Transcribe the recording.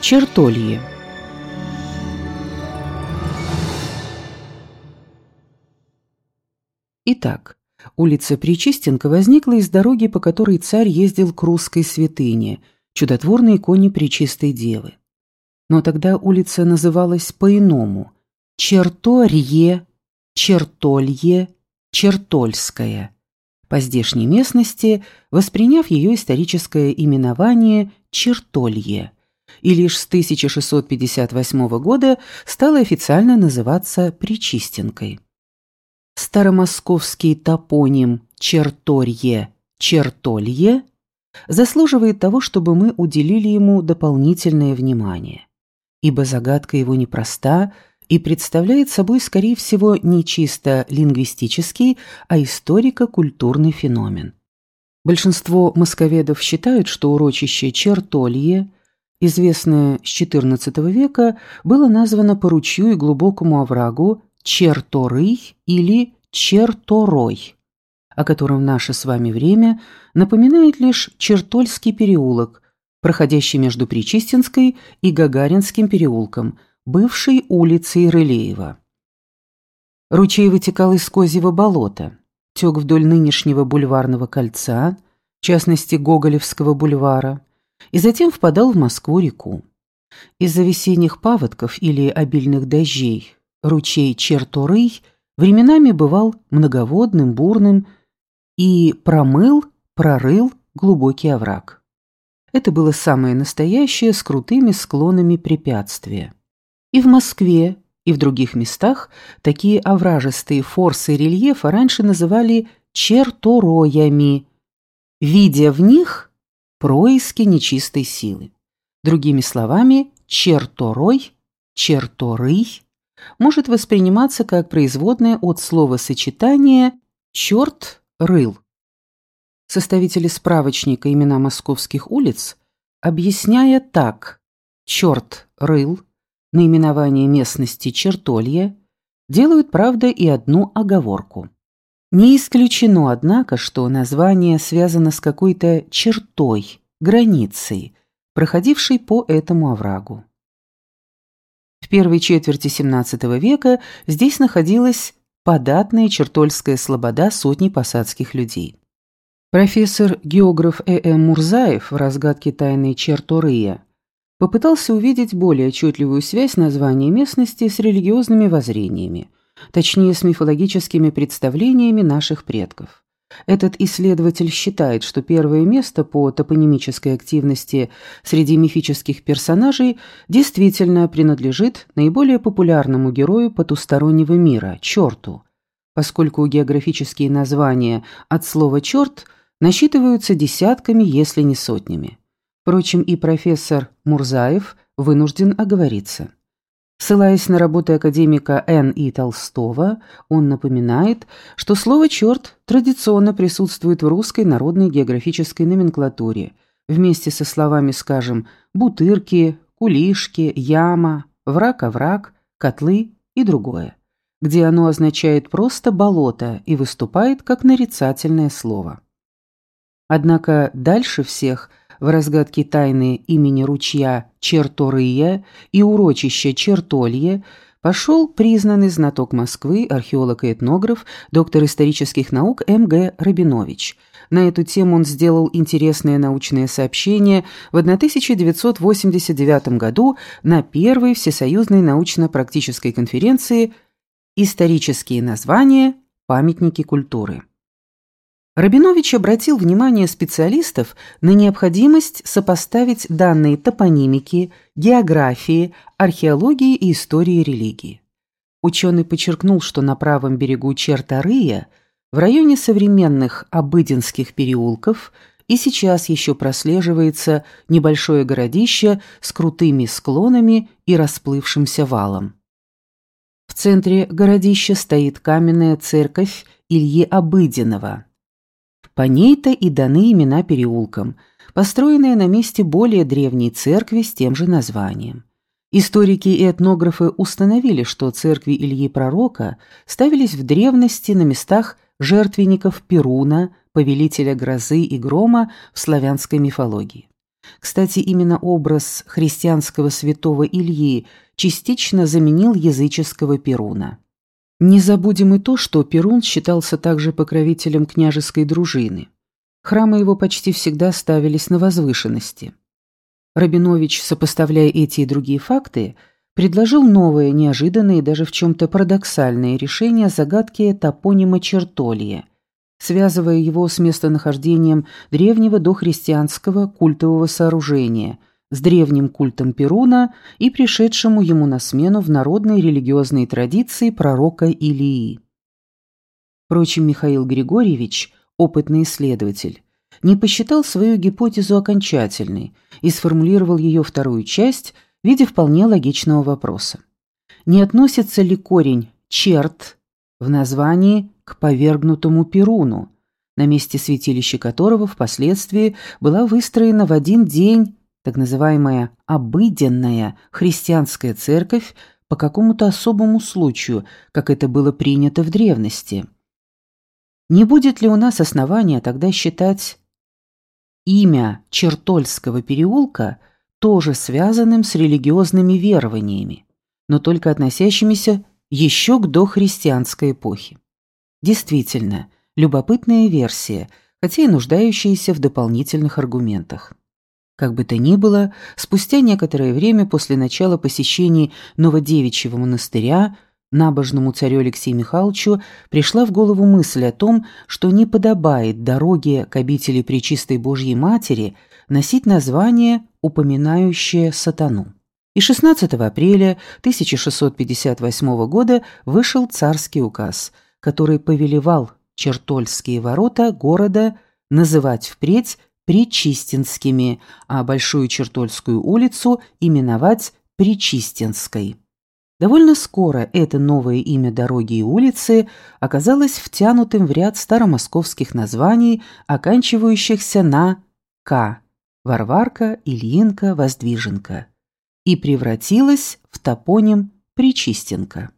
Чертолье. Итак, улица Причистенко возникла из дороги, по которой царь ездил к русской святыне, чудотворной иконе Пречистой Девы. Но тогда улица называлась по-иному – Черторье, Чертолье, Чертольская. По здешней местности, восприняв ее историческое именование Чертолье, и лишь с 1658 года стала официально называться Причистенкой старомосковский топоним Черторье, Чертолье заслуживает того, чтобы мы уделили ему дополнительное внимание, ибо загадка его непроста и представляет собой, скорее всего, не чисто лингвистический, а историко-культурный феномен. Большинство московедов считают, что урочище Чертолье, известное с XIV века, было названо по ручью и глубокому оврагу Черторый или Черторой, о котором в наше с вами время напоминает лишь Чертольский переулок, проходящий между Причистинской и Гагаринским переулком, бывшей улицей Рылеева. Ручей вытекал из Козьего болота, тек вдоль нынешнего бульварного кольца, в частности Гоголевского бульвара, и затем впадал в Москву-реку. Из-за весенних паводков или обильных дождей ручей Черторый временами бывал многоводным, бурным и промыл, прорыл глубокий овраг. Это было самое настоящее с крутыми склонами препятствия. И в Москве, и в других местах такие овражистые форсы рельефа раньше называли чертороями, видя в них происки нечистой силы. Другими словами, черторой, черторый может восприниматься как производное от слова-сочетания «черт рыл». Составители справочника «Имена московских улиц», объясняя так «черт рыл», наименование местности Чертолье, делают, правда, и одну оговорку. Не исключено, однако, что название связано с какой-то чертой, границей, проходившей по этому оврагу. В первой четверти XVII века здесь находилась податная чертольская слобода сотни посадских людей. Профессор-географ Э.М. Мурзаев в разгадке тайны Черторыя попытался увидеть более отчетливую связь названия местности с религиозными воззрениями, точнее с мифологическими представлениями наших предков. Этот исследователь считает, что первое место по топонимической активности среди мифических персонажей действительно принадлежит наиболее популярному герою потустороннего мира – черту, поскольку географические названия от слова «черт» насчитываются десятками, если не сотнями. Впрочем, и профессор Мурзаев вынужден оговориться. Ссылаясь на работы академика Н. И. Толстого, он напоминает, что слово «черт» традиционно присутствует в русской народной географической номенклатуре, вместе со словами, скажем, «бутырки», «кулишки», «яма», «враг-овраг», «котлы» и другое, где оно означает просто «болото» и выступает как нарицательное слово. Однако дальше всех – в разгадке тайны имени ручья Черторыя и урочища Чертолье пошел признанный знаток Москвы, археолог и этнограф, доктор исторических наук М.Г. Рабинович. На эту тему он сделал интересное научное сообщение в 1989 году на первой всесоюзной научно-практической конференции «Исторические названия. Памятники культуры». Рабинович обратил внимание специалистов на необходимость сопоставить данные топонимики, географии, археологии и истории религии. Ученый подчеркнул, что на правом берегу Чертарыя, в районе современных Обыденских переулков, и сейчас еще прослеживается небольшое городище с крутыми склонами и расплывшимся валом. В центре городища стоит каменная церковь Ильи Обыденного – по ней-то и даны имена переулкам, построенные на месте более древней церкви с тем же названием. Историки и этнографы установили, что церкви Ильи Пророка ставились в древности на местах жертвенников Перуна, повелителя грозы и грома в славянской мифологии. Кстати, именно образ христианского святого Ильи частично заменил языческого Перуна. Не забудем и то, что Перун считался также покровителем княжеской дружины. Храмы его почти всегда ставились на возвышенности. Рабинович, сопоставляя эти и другие факты, предложил новое, неожиданное и даже в чем-то парадоксальное решение загадки топонима Чертолья, связывая его с местонахождением древнего дохристианского культового сооружения, с древним культом Перуна и пришедшему ему на смену в народной религиозной традиции пророка Илии. Впрочем, Михаил Григорьевич, опытный исследователь, не посчитал свою гипотезу окончательной и сформулировал ее вторую часть в виде вполне логичного вопроса. Не относится ли корень «черт» в названии к повергнутому Перуну, на месте святилища которого впоследствии была выстроена в один день так называемая «обыденная» христианская церковь по какому-то особому случаю, как это было принято в древности. Не будет ли у нас основания тогда считать имя Чертольского переулка тоже связанным с религиозными верованиями, но только относящимися еще к дохристианской эпохе? Действительно, любопытная версия, хотя и нуждающаяся в дополнительных аргументах. Как бы то ни было, спустя некоторое время после начала посещений Новодевичьего монастыря набожному царю Алексею Михайловичу пришла в голову мысль о том, что не подобает дороге к обители Пречистой Божьей Матери носить название, упоминающее сатану. И 16 апреля 1658 года вышел царский указ – который повелевал Чертольские ворота города называть впредь Причистинскими, а Большую Чертольскую улицу именовать Причистинской. Довольно скоро это новое имя дороги и улицы оказалось втянутым в ряд старомосковских названий, оканчивающихся на «К» – Варварка, Ильинка, Воздвиженка, и превратилось в топоним Причистенка.